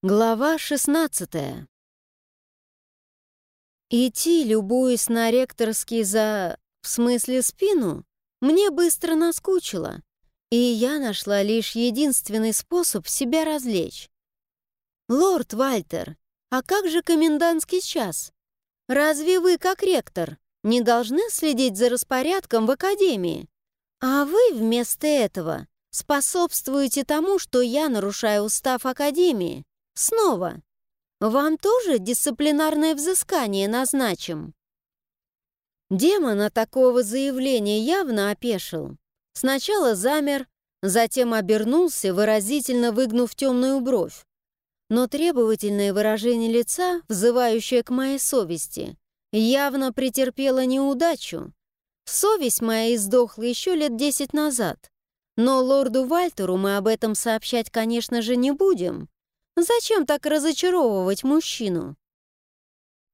Глава 16 Идти, любуясь на ректорский за... в смысле спину, мне быстро наскучило, и я нашла лишь единственный способ себя развлечь. «Лорд Вальтер, а как же комендантский час? Разве вы, как ректор, не должны следить за распорядком в академии? А вы вместо этого способствуете тому, что я нарушаю устав академии?» Снова. Вам тоже дисциплинарное взыскание назначим?» Демон от такого заявления явно опешил. Сначала замер, затем обернулся, выразительно выгнув темную бровь. Но требовательное выражение лица, взывающее к моей совести, явно претерпело неудачу. Совесть моя издохла еще лет десять назад. Но лорду Вальтеру мы об этом сообщать, конечно же, не будем. Зачем так разочаровывать мужчину?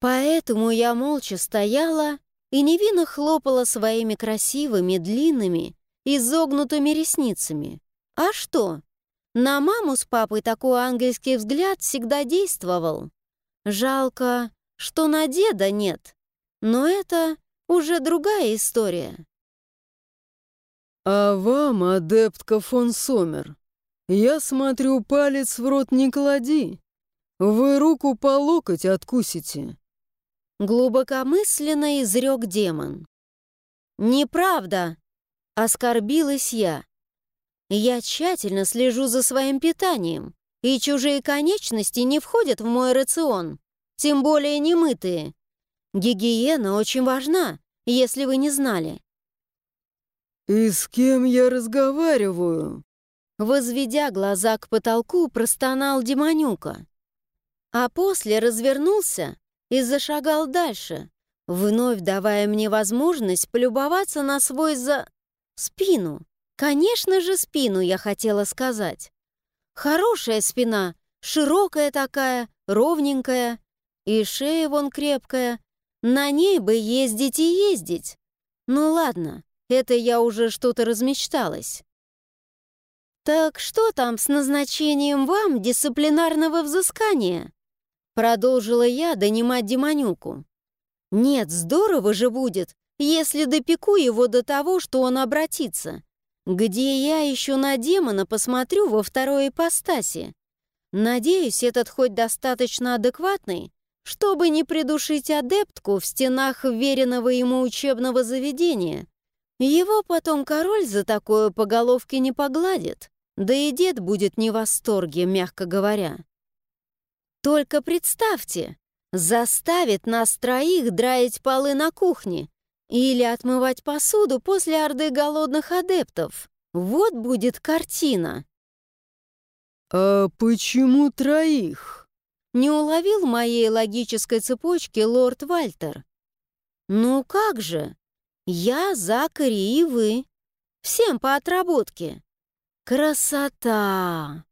Поэтому я молча стояла и невинно хлопала своими красивыми, длинными, изогнутыми ресницами. А что? На маму с папой такой ангельский взгляд всегда действовал. Жалко, что на деда нет. Но это уже другая история. «А вам, адептка фон Сомер, «Я смотрю, палец в рот не клади. Вы руку по локоть откусите». Глубокомысленно изрек демон. «Неправда!» — оскорбилась я. «Я тщательно слежу за своим питанием, и чужие конечности не входят в мой рацион, тем более немытые. Гигиена очень важна, если вы не знали». «И с кем я разговариваю?» Возведя глаза к потолку, простонал Демонюка. А после развернулся и зашагал дальше, вновь давая мне возможность полюбоваться на свой за... спину. Конечно же, спину я хотела сказать. Хорошая спина, широкая такая, ровненькая, и шея вон крепкая. На ней бы ездить и ездить. Ну ладно, это я уже что-то размечталась. «Так что там с назначением вам дисциплинарного взыскания?» Продолжила я донимать Демонюку. «Нет, здорово же будет, если допеку его до того, что он обратится. Где я еще на демона посмотрю во второй ипостаси? Надеюсь, этот хоть достаточно адекватный, чтобы не придушить адептку в стенах веренного ему учебного заведения. Его потом король за такое по головке не погладит». Да и дед будет не в восторге, мягко говоря. Только представьте, заставит нас троих драить полы на кухне или отмывать посуду после орды голодных адептов. Вот будет картина. «А почему троих?» Не уловил моей логической цепочки лорд Вальтер. «Ну как же? Я, Закари и вы. Всем по отработке. Красота!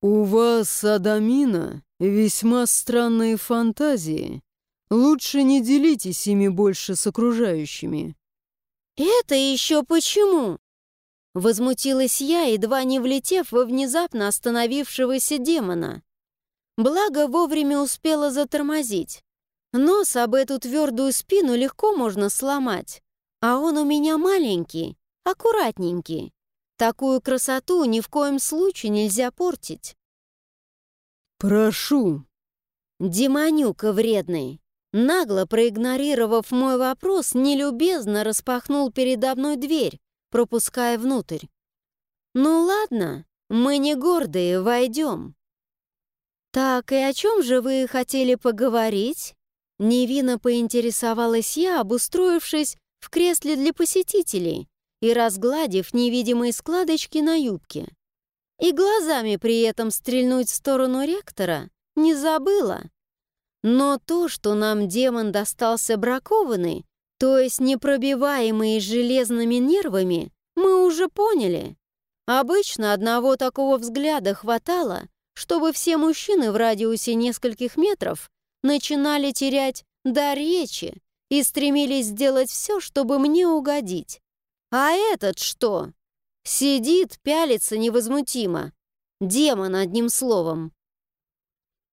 У вас, Адамина, весьма странные фантазии. Лучше не делитесь ими больше с окружающими. Это еще почему? Возмутилась я, едва не влетев во внезапно остановившегося демона. Благо, вовремя успела затормозить. Нос об эту твердую спину легко можно сломать, а он у меня маленький, аккуратненький. Такую красоту ни в коем случае нельзя портить. «Прошу!» Демонюка вредный, нагло проигнорировав мой вопрос, нелюбезно распахнул передо мной дверь, пропуская внутрь. «Ну ладно, мы не гордые, войдем». «Так, и о чем же вы хотели поговорить?» Невинно поинтересовалась я, обустроившись в кресле для посетителей, и разгладив невидимые складочки на юбке. И глазами при этом стрельнуть в сторону ректора не забыла. Но то, что нам демон достался бракованный, то есть непробиваемый железными нервами, мы уже поняли. Обычно одного такого взгляда хватало, чтобы все мужчины в радиусе нескольких метров начинали терять дар речи и стремились сделать все, чтобы мне угодить. А этот что? Сидит, пялится невозмутимо. Демон, одним словом.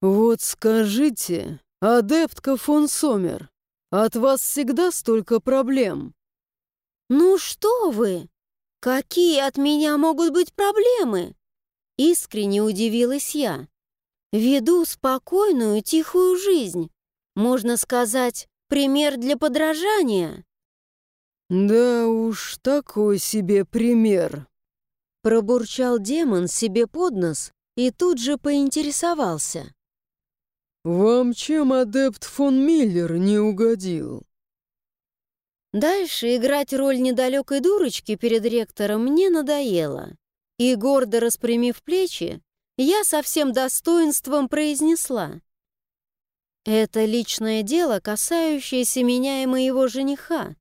«Вот скажите, адептка фон Сомер, от вас всегда столько проблем?» «Ну что вы! Какие от меня могут быть проблемы?» Искренне удивилась я. «Веду спокойную, тихую жизнь. Можно сказать, пример для подражания». «Да уж, такой себе пример», — пробурчал демон себе под нос и тут же поинтересовался. «Вам чем адепт фон Миллер не угодил?» Дальше играть роль недалекой дурочки перед ректором мне надоело. И, гордо распрямив плечи, я со всем достоинством произнесла. «Это личное дело, касающееся меня и моего жениха.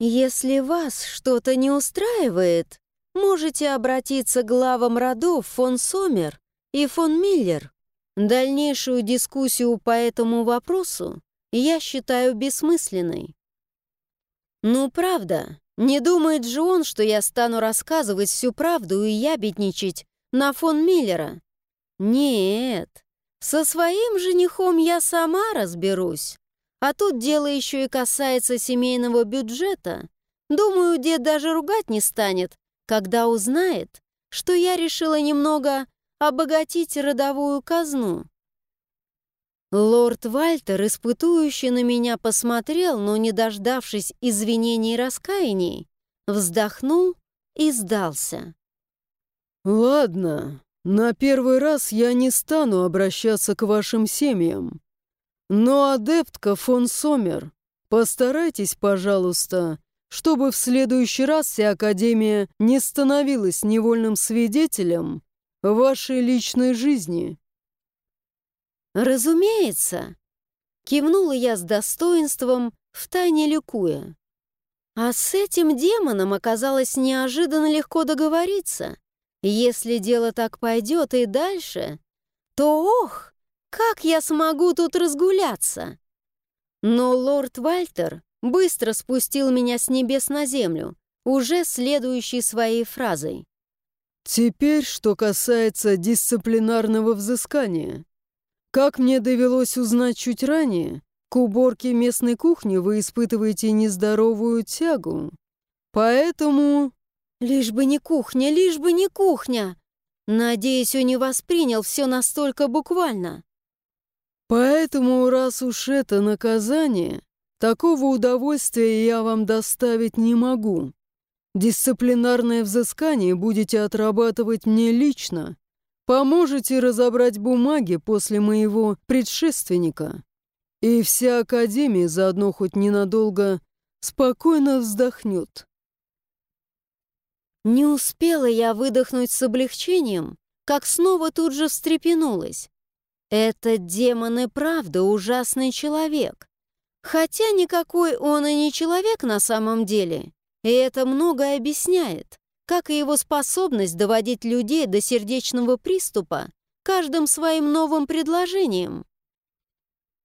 Если вас что-то не устраивает, можете обратиться к главам родов фон Сомер и фон Миллер. Дальнейшую дискуссию по этому вопросу я считаю бессмысленной. Ну, правда, не думает же он, что я стану рассказывать всю правду и ябедничать на фон Миллера. Нет, со своим женихом я сама разберусь. А тут дело еще и касается семейного бюджета. Думаю, дед даже ругать не станет, когда узнает, что я решила немного обогатить родовую казну. Лорд Вальтер, испытующий на меня, посмотрел, но, не дождавшись извинений и раскаяний, вздохнул и сдался. «Ладно, на первый раз я не стану обращаться к вашим семьям. Но, адептка фон Сомер, постарайтесь, пожалуйста, чтобы в следующий раз вся Академия не становилась невольным свидетелем вашей личной жизни». «Разумеется!» Кивнула я с достоинством, втайне ликуя. А с этим демоном оказалось неожиданно легко договориться. Если дело так пойдет и дальше, то ох, как я смогу тут разгуляться! Но лорд Вальтер быстро спустил меня с небес на землю, уже следующей своей фразой. «Теперь, что касается дисциплинарного взыскания. Как мне довелось узнать чуть ранее, к уборке местной кухни вы испытываете нездоровую тягу. Поэтому... Лишь бы не кухня, лишь бы не кухня! Надеюсь, он не воспринял все настолько буквально. Поэтому, раз уж это наказание, такого удовольствия я вам доставить не могу. Дисциплинарное взыскание будете отрабатывать мне лично, Поможете разобрать бумаги после моего предшественника. И вся Академия заодно хоть ненадолго спокойно вздохнет. Не успела я выдохнуть с облегчением, как снова тут же встрепенулась. Этот демон и правда ужасный человек. Хотя никакой он и не человек на самом деле, и это многое объясняет как и его способность доводить людей до сердечного приступа каждым своим новым предложением.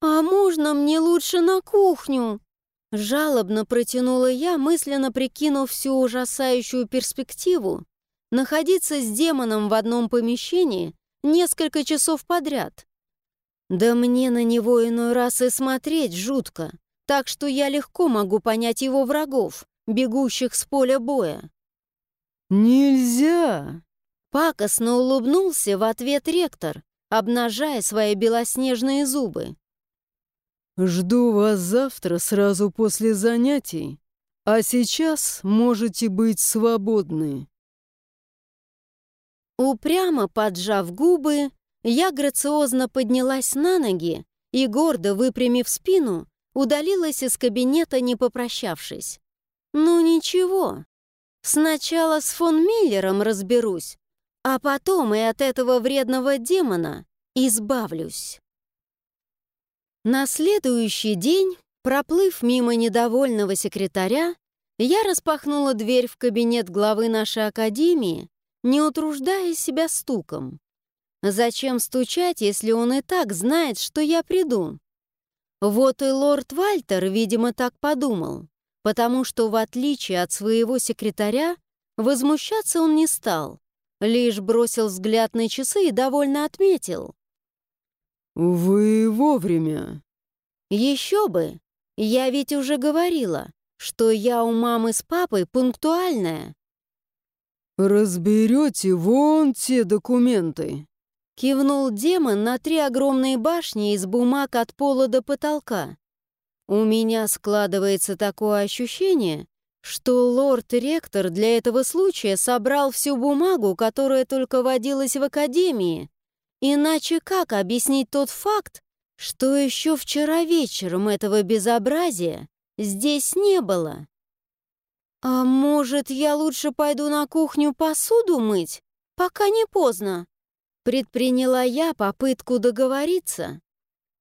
«А можно мне лучше на кухню?» Жалобно протянула я, мысленно прикинув всю ужасающую перспективу находиться с демоном в одном помещении несколько часов подряд. Да мне на него иной раз и смотреть жутко, так что я легко могу понять его врагов, бегущих с поля боя. «Нельзя!» Пакостно улыбнулся в ответ ректор, обнажая свои белоснежные зубы. «Жду вас завтра сразу после занятий, а сейчас можете быть свободны». Упрямо поджав губы, я грациозно поднялась на ноги и, гордо выпрямив спину, удалилась из кабинета, не попрощавшись. «Ну ничего, Сначала с фон Миллером разберусь, а потом и от этого вредного демона избавлюсь. На следующий день, проплыв мимо недовольного секретаря, я распахнула дверь в кабинет главы нашей академии, не утруждая себя стуком. Зачем стучать, если он и так знает, что я приду? Вот и лорд Вальтер, видимо, так подумал потому что, в отличие от своего секретаря, возмущаться он не стал, лишь бросил взгляд на часы и довольно отметил. «Вы вовремя». «Еще бы! Я ведь уже говорила, что я у мамы с папой пунктуальная». «Разберете вон те документы». Кивнул демон на три огромные башни из бумаг от пола до потолка. У меня складывается такое ощущение, что лорд-ректор для этого случая собрал всю бумагу, которая только водилась в академии. Иначе как объяснить тот факт, что еще вчера вечером этого безобразия здесь не было? А может, я лучше пойду на кухню посуду мыть, пока не поздно? Предприняла я попытку договориться.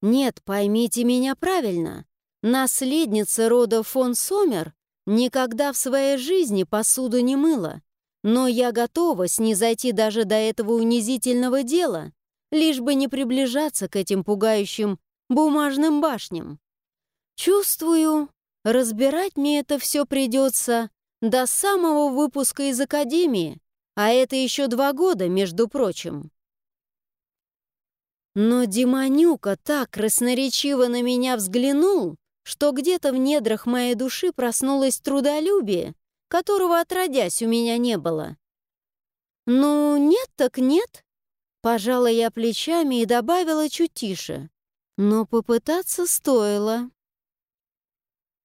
Нет, поймите меня правильно. Наследница рода фон Сомер Никогда в своей жизни посуду не мыла, но я готова снизойти даже до этого унизительного дела, лишь бы не приближаться к этим пугающим бумажным башням. Чувствую, разбирать мне это все придется до самого выпуска из академии, а это еще два года, между прочим. Но Демонюка так красноречиво на меня взглянул, что где-то в недрах моей души проснулось трудолюбие, которого отродясь у меня не было. «Ну, нет так нет», — пожала я плечами и добавила чуть тише, но попытаться стоило.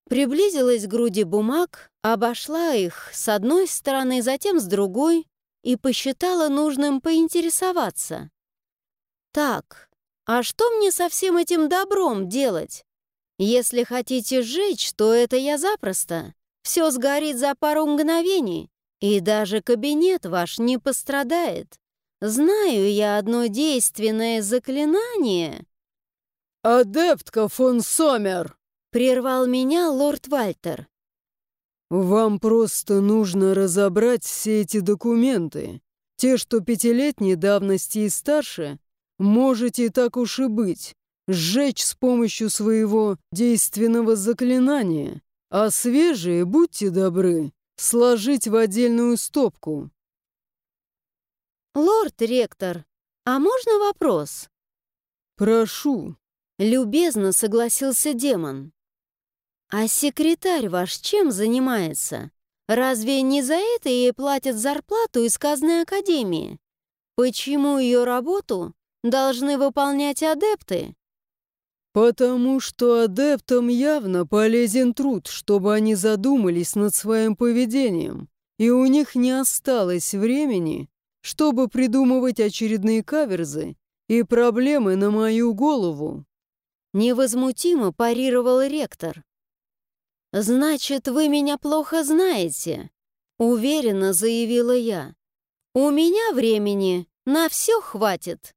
Приблизилась к груди бумаг, обошла их с одной стороны, затем с другой и посчитала нужным поинтересоваться. «Так, а что мне со всем этим добром делать?» Если хотите сжечь, то это я запросто. Все сгорит за пару мгновений, и даже кабинет ваш не пострадает. Знаю я одно действенное заклинание». «Адептка фон Сомер!» — прервал меня лорд Вальтер. «Вам просто нужно разобрать все эти документы. Те, что пятилетней давности и старше, можете так уж и быть сжечь с помощью своего действенного заклинания, а свежие, будьте добры, сложить в отдельную стопку. «Лорд-ректор, а можно вопрос?» «Прошу». Любезно согласился демон. «А секретарь ваш чем занимается? Разве не за это ей платят зарплату из казной академии? Почему ее работу должны выполнять адепты?» «Потому что адептам явно полезен труд, чтобы они задумались над своим поведением, и у них не осталось времени, чтобы придумывать очередные каверзы и проблемы на мою голову». Невозмутимо парировал ректор. «Значит, вы меня плохо знаете», — уверенно заявила я. «У меня времени на все хватит».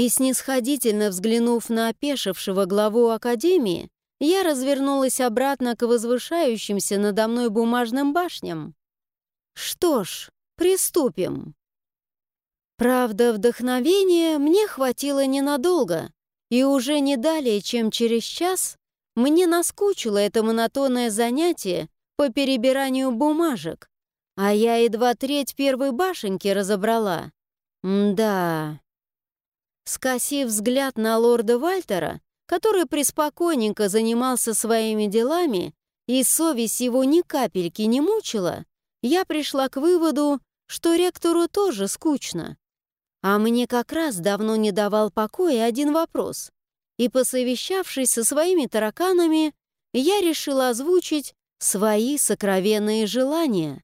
И снисходительно взглянув на опешившего главу Академии, я развернулась обратно к возвышающимся надо мной бумажным башням. Что ж, приступим. Правда, вдохновения мне хватило ненадолго, и уже не далее, чем через час, мне наскучило это монотонное занятие по перебиранию бумажек, а я едва треть первой башенки разобрала. М да. Скосив взгляд на лорда Вальтера, который преспокойненько занимался своими делами, и совесть его ни капельки не мучила, я пришла к выводу, что ректору тоже скучно. А мне как раз давно не давал покоя один вопрос. И, посовещавшись со своими тараканами, я решила озвучить свои сокровенные желания.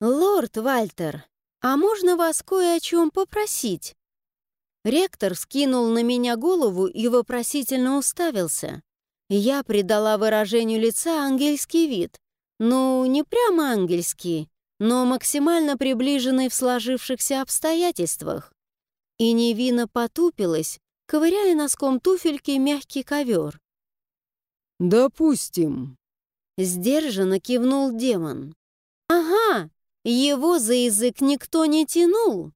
«Лорд Вальтер, а можно вас кое о чем попросить?» Ректор скинул на меня голову и вопросительно уставился. Я придала выражению лица ангельский вид. Ну, не прямо ангельский, но максимально приближенный в сложившихся обстоятельствах. И невинно потупилась, ковыряя носком туфельки мягкий ковер. «Допустим», — сдержанно кивнул демон. «Ага, его за язык никто не тянул».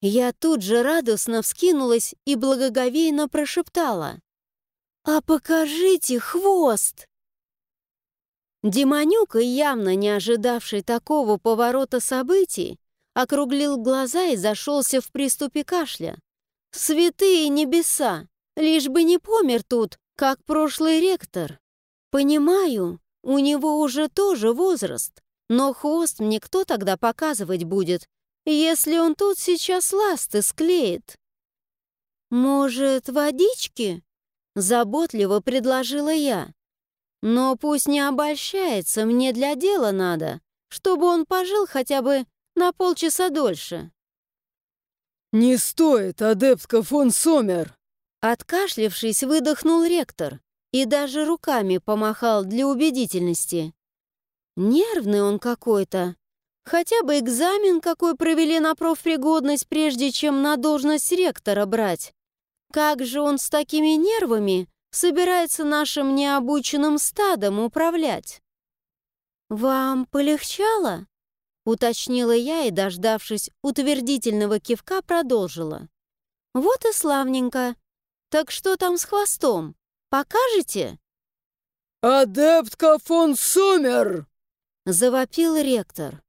Я тут же радостно вскинулась и благоговейно прошептала. «А покажите хвост!» Демонюка, явно не ожидавший такого поворота событий, округлил глаза и зашелся в приступе кашля. Святые небеса! Лишь бы не помер тут, как прошлый ректор. Понимаю, у него уже тоже возраст, но хвост мне кто тогда показывать будет, если он тут сейчас ласты склеит? Может, водички? Заботливо предложила я. Но пусть не обольщается, мне для дела надо, чтобы он пожил хотя бы на полчаса дольше. «Не стоит, адептка фон Сомер!» Откашлившись, выдохнул ректор и даже руками помахал для убедительности. Нервный он какой-то. Хотя бы экзамен какой провели на профпригодность, прежде чем на должность ректора брать. Как же он с такими нервами собирается нашим необученным стадом управлять? «Вам полегчало?» — уточнила я и, дождавшись утвердительного кивка, продолжила. «Вот и славненько. Так что там с хвостом? Покажете?» «Адептка фон Сумер!» — завопил ректор.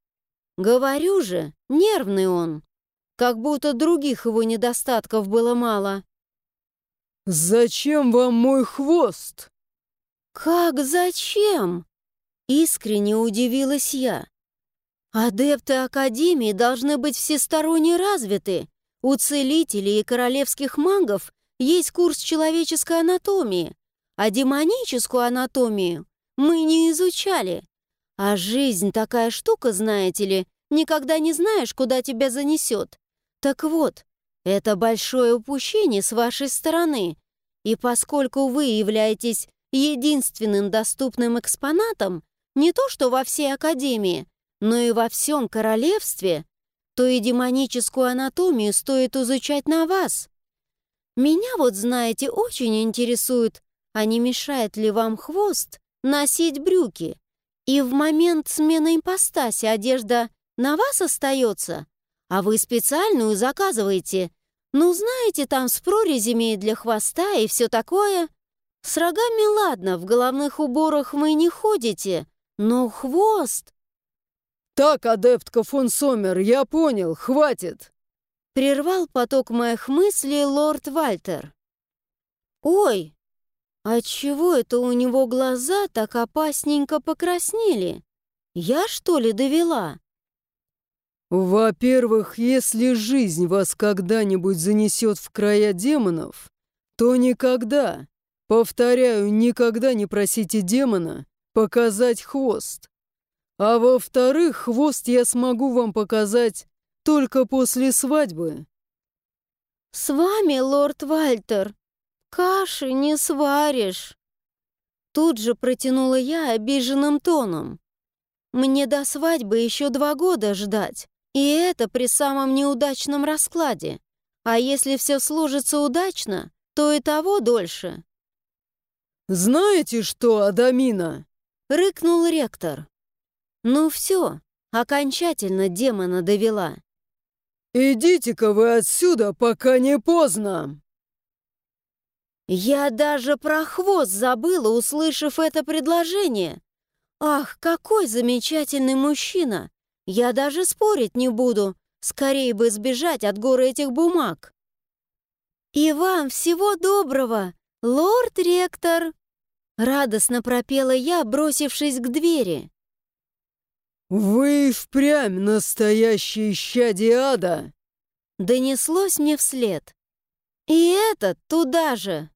«Говорю же, нервный он. Как будто других его недостатков было мало». «Зачем вам мой хвост?» «Как зачем?» Искренне удивилась я. «Адепты Академии должны быть всесторонне развиты. У целителей и королевских магов есть курс человеческой анатомии, а демоническую анатомию мы не изучали. А жизнь такая штука, знаете ли, никогда не знаешь, куда тебя занесет. Так вот, это большое упущение с вашей стороны. И поскольку вы являетесь единственным доступным экспонатом, не то что во всей Академии, но и во всем королевстве, то и демоническую анатомию стоит изучать на вас. Меня вот, знаете, очень интересует, а не мешает ли вам хвост носить брюки? И в момент смены импостаси одежда на вас остается, а вы специальную заказываете ну, знаете, там с прорезями для хвоста и все такое. С рогами ладно, в головных уборах вы не ходите, но хвост... Так, адептка фон Сомер, я понял, хватит. Прервал поток моих мыслей лорд Вальтер. Ой, а чего это у него глаза так опасненько покраснели? Я, что ли, довела? «Во-первых, если жизнь вас когда-нибудь занесет в края демонов, то никогда, повторяю, никогда не просите демона показать хвост. А во-вторых, хвост я смогу вам показать только после свадьбы». «С вами, лорд Вальтер, каши не сваришь!» Тут же протянула я обиженным тоном. «Мне до свадьбы еще два года ждать, и это при самом неудачном раскладе. А если все сложится удачно, то и того дольше. «Знаете что, Адамина?» — рыкнул ректор. «Ну все, окончательно демона довела». «Идите-ка вы отсюда, пока не поздно!» Я даже про хвост забыла, услышав это предложение. Ах, какой замечательный мужчина! Я даже спорить не буду. Скорее бы сбежать от горы этих бумаг. «И вам всего доброго, лорд-ректор!» Радостно пропела я, бросившись к двери. «Вы впрямь настоящий щади ада!» Донеслось мне вслед. «И этот туда же!»